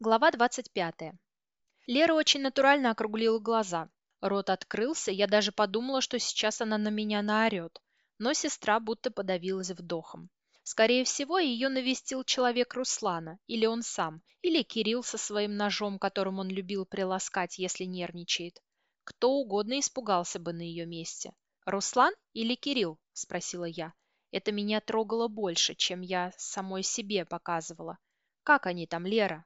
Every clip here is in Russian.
Глава 25. Лера очень натурально округлила глаза. Рот открылся, я даже подумала, что сейчас она на меня наорет. Но сестра будто подавилась вдохом. Скорее всего, ее навестил человек Руслана, или он сам, или Кирилл со своим ножом, которым он любил приласкать, если нервничает. Кто угодно испугался бы на ее месте. «Руслан или Кирилл?» – спросила я. Это меня трогало больше, чем я самой себе показывала. «Как они там, Лера?»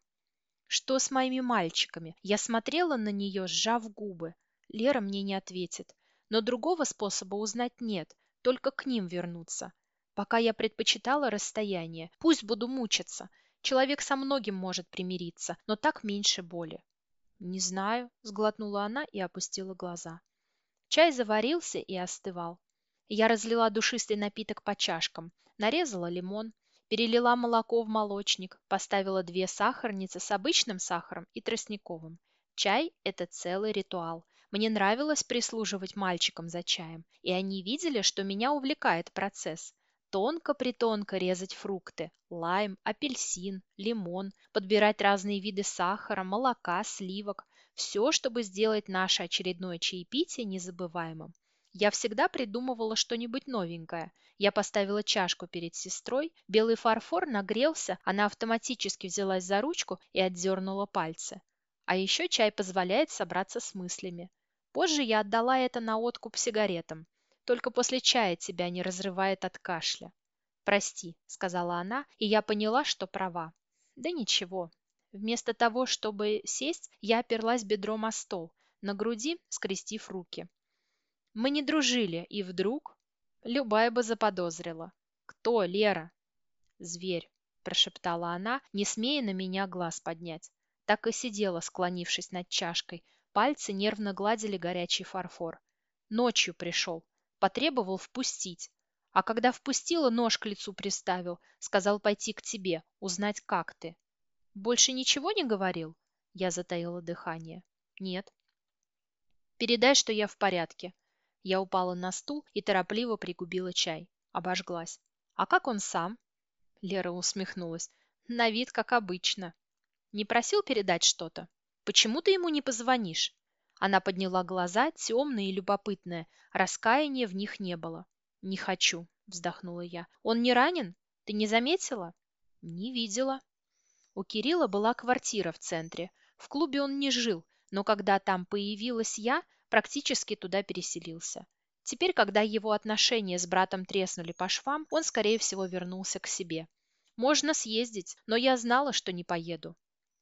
Что с моими мальчиками? Я смотрела на нее, сжав губы. Лера мне не ответит. Но другого способа узнать нет, только к ним вернуться. Пока я предпочитала расстояние. Пусть буду мучиться. Человек со многим может примириться, но так меньше боли. «Не знаю», — сглотнула она и опустила глаза. Чай заварился и остывал. Я разлила душистый напиток по чашкам, нарезала лимон, Перелила молоко в молочник, поставила две сахарницы с обычным сахаром и тростниковым. Чай – это целый ритуал. Мне нравилось прислуживать мальчикам за чаем, и они видели, что меня увлекает процесс. Тонко-притонко резать фрукты – лайм, апельсин, лимон, подбирать разные виды сахара, молока, сливок – все, чтобы сделать наше очередное чаепитие незабываемым. Я всегда придумывала что-нибудь новенькое. Я поставила чашку перед сестрой, белый фарфор нагрелся, она автоматически взялась за ручку и отдернула пальцы. А еще чай позволяет собраться с мыслями. Позже я отдала это на откуп сигаретам. Только после чая тебя не разрывает от кашля. «Прости», — сказала она, и я поняла, что права. Да ничего. Вместо того, чтобы сесть, я оперлась бедром о стол, на груди скрестив руки. Мы не дружили, и вдруг... Любая бы заподозрила. Кто, Лера? Зверь, прошептала она, не смея на меня глаз поднять. Так и сидела, склонившись над чашкой. Пальцы нервно гладили горячий фарфор. Ночью пришел. Потребовал впустить. А когда впустила, нож к лицу приставил. Сказал пойти к тебе, узнать, как ты. Больше ничего не говорил? Я затаила дыхание. Нет. Передай, что я в порядке. Я упала на стул и торопливо пригубила чай. Обожглась. «А как он сам?» Лера усмехнулась. «На вид, как обычно». «Не просил передать что-то? Почему ты ему не позвонишь?» Она подняла глаза, темные и любопытные. Раскаяния в них не было. «Не хочу», — вздохнула я. «Он не ранен? Ты не заметила?» «Не видела». У Кирилла была квартира в центре. В клубе он не жил, но когда там появилась я, практически туда переселился. Теперь, когда его отношения с братом треснули по швам, он, скорее всего, вернулся к себе. Можно съездить, но я знала, что не поеду.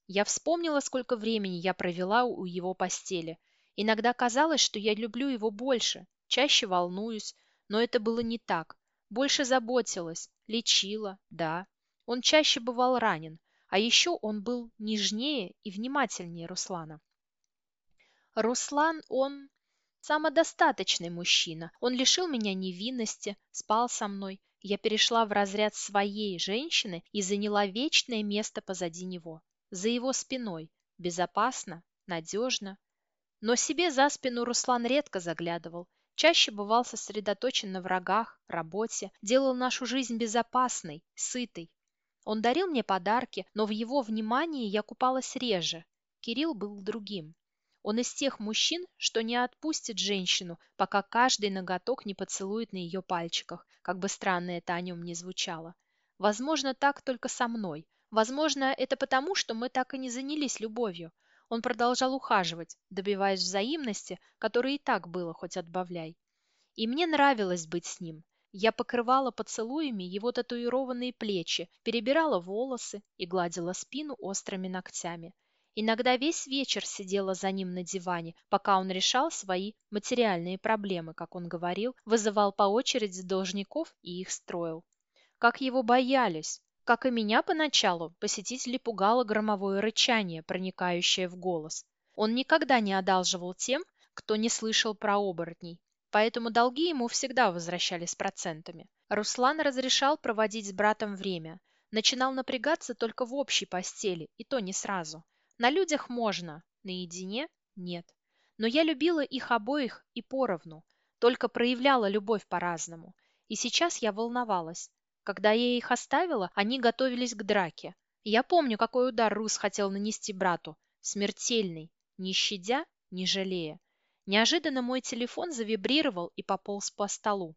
Я вспомнила, сколько времени я провела у его постели. Иногда казалось, что я люблю его больше, чаще волнуюсь, но это было не так. Больше заботилась, лечила, да. Он чаще бывал ранен, а еще он был нежнее и внимательнее Руслана. Руслан, он самодостаточный мужчина. Он лишил меня невинности, спал со мной. Я перешла в разряд своей женщины и заняла вечное место позади него. За его спиной. Безопасно, надежно. Но себе за спину Руслан редко заглядывал. Чаще бывал сосредоточен на врагах, работе, делал нашу жизнь безопасной, сытой. Он дарил мне подарки, но в его внимании я купалась реже. Кирилл был другим. Он из тех мужчин, что не отпустит женщину, пока каждый ноготок не поцелует на ее пальчиках, как бы странно это о нем не звучало. Возможно, так только со мной. Возможно, это потому, что мы так и не занялись любовью. Он продолжал ухаживать, добиваясь взаимности, которой и так было, хоть отбавляй. И мне нравилось быть с ним. Я покрывала поцелуями его татуированные плечи, перебирала волосы и гладила спину острыми ногтями. Иногда весь вечер сидела за ним на диване, пока он решал свои материальные проблемы, как он говорил, вызывал по очереди должников и их строил. Как его боялись! Как и меня поначалу, посетители пугало громовое рычание, проникающее в голос. Он никогда не одалживал тем, кто не слышал про оборотней, поэтому долги ему всегда возвращались процентами. Руслан разрешал проводить с братом время, начинал напрягаться только в общей постели, и то не сразу. На людях можно, наедине нет. Но я любила их обоих и поровну, только проявляла любовь по-разному. И сейчас я волновалась. Когда я их оставила, они готовились к драке. Я помню, какой удар Рус хотел нанести брату. Смертельный, не щадя, не жалея. Неожиданно мой телефон завибрировал и пополз по столу.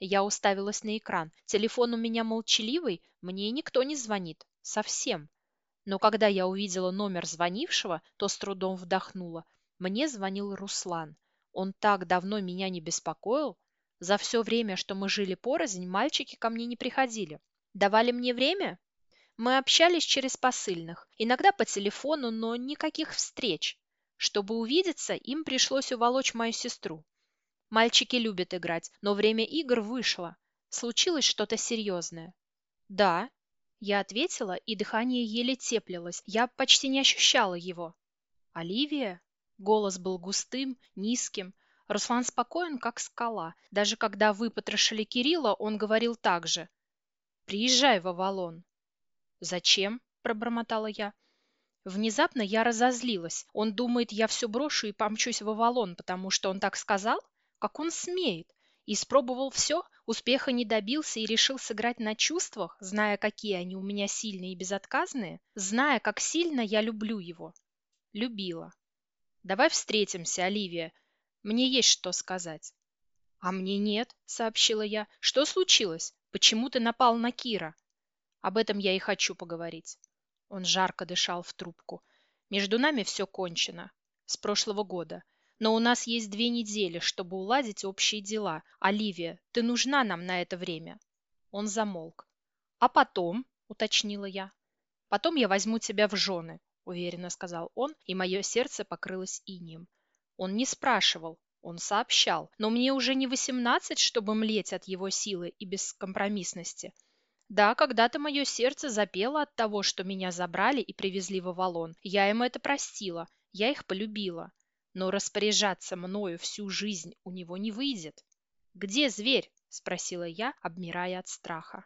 Я уставилась на экран. Телефон у меня молчаливый, мне никто не звонит. Совсем. Но когда я увидела номер звонившего, то с трудом вдохнула. Мне звонил Руслан. Он так давно меня не беспокоил. За все время, что мы жили порознь, мальчики ко мне не приходили. Давали мне время? Мы общались через посыльных, иногда по телефону, но никаких встреч. Чтобы увидеться, им пришлось уволочь мою сестру. Мальчики любят играть, но время игр вышло. Случилось что-то серьезное. Да, я ответила, и дыхание еле теплилось. Я почти не ощущала его. Оливия? Голос был густым, низким. Руслан спокоен, как скала. Даже когда вы потрошили Кирилла, он говорил так же. «Приезжай в Авалон». «Зачем?» – пробормотала я. Внезапно я разозлилась. Он думает, я все брошу и помчусь в Авалон, потому что он так сказал? Как он смеет? Испробовал все, успеха не добился и решил сыграть на чувствах, зная, какие они у меня сильные и безотказные, зная, как сильно я люблю его. Любила. «Давай встретимся, Оливия. Мне есть что сказать». «А мне нет», — сообщила я. «Что случилось? Почему ты напал на Кира?» «Об этом я и хочу поговорить». Он жарко дышал в трубку. «Между нами все кончено. С прошлого года. Но у нас есть две недели, чтобы уладить общие дела. Оливия, ты нужна нам на это время». Он замолк. «А потом?» — уточнила я. «Потом я возьму тебя в жены», — уверенно сказал он, и мое сердце покрылось инием. Он не спрашивал, он сообщал, но мне уже не восемнадцать, чтобы млеть от его силы и бескомпромиссности. Да, когда-то мое сердце запело от того, что меня забрали и привезли в Авалон. Я им это простила, я их полюбила. Но распоряжаться мною всю жизнь у него не выйдет. «Где зверь?» – спросила я, обмирая от страха.